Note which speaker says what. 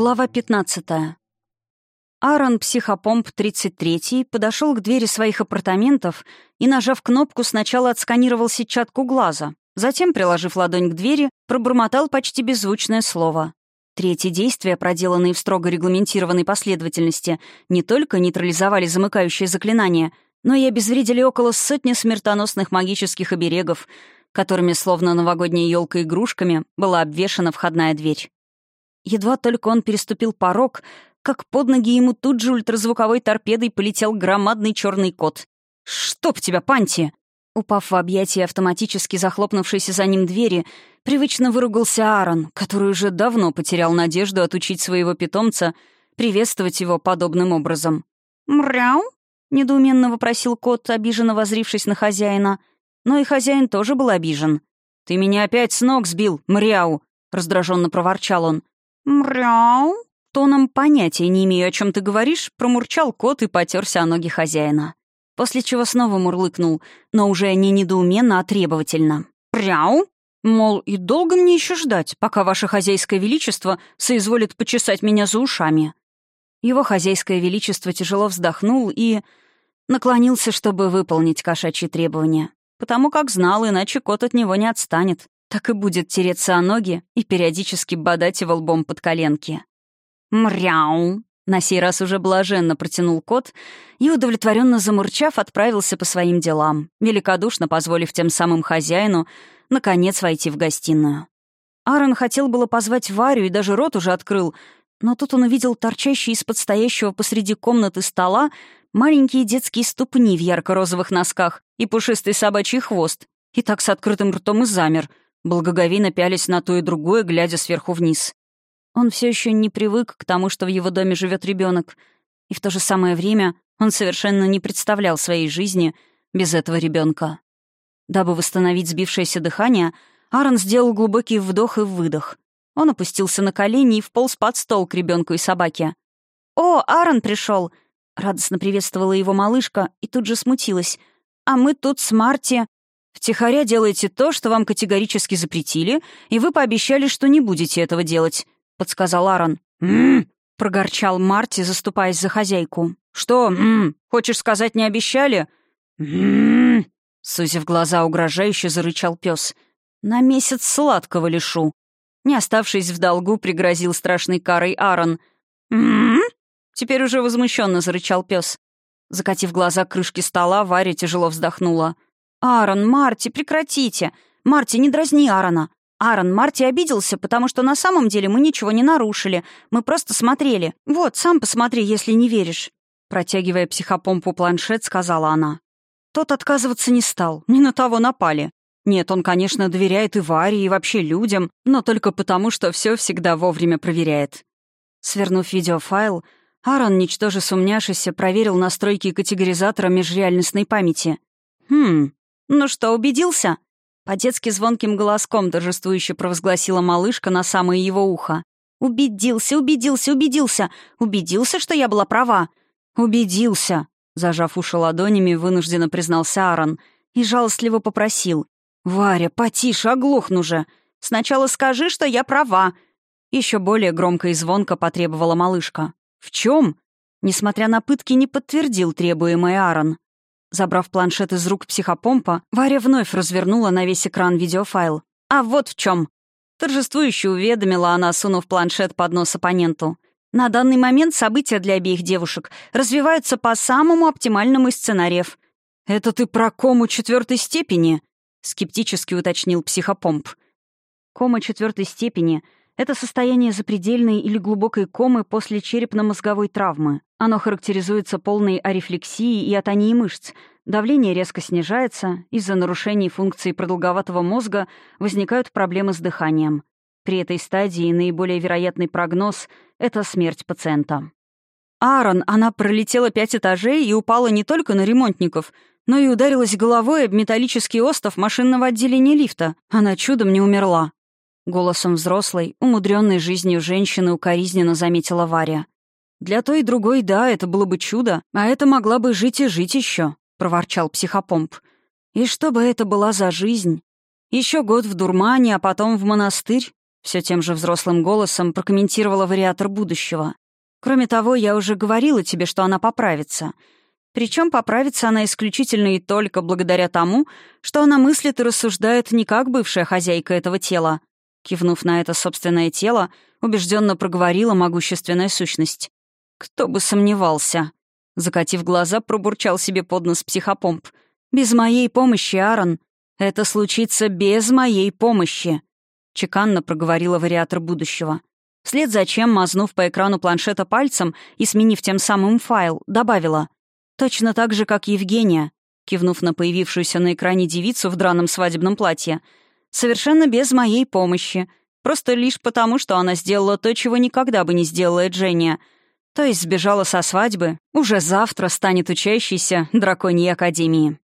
Speaker 1: Глава 15. Аарон, психопомп 33, подошел к двери своих апартаментов и, нажав кнопку, сначала отсканировал сетчатку глаза, затем, приложив ладонь к двери, пробормотал почти беззвучное слово. Третье действие, проделанные в строго регламентированной последовательности, не только нейтрализовали замыкающее заклинание, но и обезвредили около сотни смертоносных магических оберегов, которыми, словно новогодняя елка игрушками, была обвешана входная дверь. Едва только он переступил порог, как под ноги ему тут же ультразвуковой торпедой полетел громадный черный кот. «Чтоб тебя, Панти!» Упав в объятия автоматически захлопнувшейся за ним двери, привычно выругался Аарон, который уже давно потерял надежду отучить своего питомца приветствовать его подобным образом. «Мряу?» — недоуменно вопросил кот, обиженно возрившись на хозяина. Но и хозяин тоже был обижен. «Ты меня опять с ног сбил, мряу!» — раздраженно проворчал он. «Мряу?» Тоном понятия не имею, о чем ты говоришь, промурчал кот и потерся о ноги хозяина. После чего снова мурлыкнул, но уже не недоуменно, а требовательно. «Пряу?» Мол, и долго мне еще ждать, пока ваше хозяйское величество соизволит почесать меня за ушами. Его хозяйское величество тяжело вздохнул и наклонился, чтобы выполнить кошачьи требования. Потому как знал, иначе кот от него не отстанет так и будет тереться о ноги и периодически бодать его лбом под коленки. «Мряу!» На сей раз уже блаженно протянул кот и, удовлетворенно замурчав, отправился по своим делам, великодушно позволив тем самым хозяину, наконец, войти в гостиную. Аарон хотел было позвать Варю и даже рот уже открыл, но тут он увидел торчащие из-под стоящего посреди комнаты стола маленькие детские ступни в ярко-розовых носках и пушистый собачий хвост, и так с открытым ртом и замер — благоговейно пялись на то и другое, глядя сверху вниз. Он все еще не привык к тому, что в его доме живет ребенок, и в то же самое время он совершенно не представлял своей жизни без этого ребенка. Дабы восстановить сбившееся дыхание, Аарон сделал глубокий вдох и выдох. Он опустился на колени и вполз под стол к ребенку и собаке. «О, Аарон пришел! радостно приветствовала его малышка и тут же смутилась. «А мы тут с Марти...» Втихаря делаете то, что вам категорически запретили, и вы пообещали, что не будете этого делать», — подсказал Аарон. «М-м-м», прогорчал Марти, заступаясь за хозяйку. «Что, м-м, хочешь сказать, не обещали?» «М-м-м», сузив глаза, угрожающе зарычал пес. «На месяц сладкого лишу». Не оставшись в долгу, пригрозил страшной карой Аарон. «М-м-м», теперь уже возмущенно зарычал пес. Закатив глаза к крышке стола, Варя тяжело вздохнула. «Аарон, Марти, прекратите! Марти, не дразни Аарона! Аарон, Марти обиделся, потому что на самом деле мы ничего не нарушили. Мы просто смотрели. Вот, сам посмотри, если не веришь». Протягивая психопомпу планшет, сказала она. Тот отказываться не стал, не на того напали. Нет, он, конечно, доверяет и Варе, и вообще людям, но только потому, что все всегда вовремя проверяет. Свернув видеофайл, Аарон, ничтоже сумняшися, проверил настройки категоризатора межреальностной памяти. «Хм, «Ну что, убедился?» По-детски звонким голоском торжествующе провозгласила малышка на самое его ухо. «Убедился, убедился, убедился! Убедился, что я была права!» «Убедился!» Зажав уши ладонями, вынужденно признался Аарон и жалостливо попросил. «Варя, потише, оглохну же! Сначала скажи, что я права!» Еще более громко и звонко потребовала малышка. «В чем?» Несмотря на пытки, не подтвердил требуемый Аарон. Забрав планшет из рук психопомпа, Варя вновь развернула на весь экран видеофайл. «А вот в чем. Торжествующе уведомила она, сунув планшет под нос оппоненту. «На данный момент события для обеих девушек развиваются по самому оптимальному из сценариев». «Это ты про кому четвертой степени?» — скептически уточнил психопомп. Кома четвертой степени — это состояние запредельной или глубокой комы после черепно-мозговой травмы. Оно характеризуется полной арефлексией и атонией мышц. Давление резко снижается, из-за нарушений функции продолговатого мозга возникают проблемы с дыханием. При этой стадии наиболее вероятный прогноз — это смерть пациента. Аарон, она пролетела пять этажей и упала не только на ремонтников, но и ударилась головой об металлический остов машинного отделения лифта. Она чудом не умерла. Голосом взрослой, умудренной жизнью женщины укоризненно заметила Варя. «Для той и другой, да, это было бы чудо, а это могла бы жить и жить еще», — проворчал психопомп. «И что бы это была за жизнь? Еще год в дурмане, а потом в монастырь? Все тем же взрослым голосом прокомментировала вариатор будущего. «Кроме того, я уже говорила тебе, что она поправится. Причем поправится она исключительно и только благодаря тому, что она мыслит и рассуждает не как бывшая хозяйка этого тела». Кивнув на это собственное тело, убежденно проговорила могущественная сущность. «Кто бы сомневался!» Закатив глаза, пробурчал себе под нос психопомп. «Без моей помощи, Аарон. Это случится без моей помощи!» Чеканно проговорила вариатор будущего. Вслед за чем, мазнув по экрану планшета пальцем и сменив тем самым файл, добавила. «Точно так же, как Евгения», кивнув на появившуюся на экране девицу в драном свадебном платье. «Совершенно без моей помощи. Просто лишь потому, что она сделала то, чего никогда бы не сделала Дженния. То есть сбежала со свадьбы, уже завтра станет учащейся драконьей академии».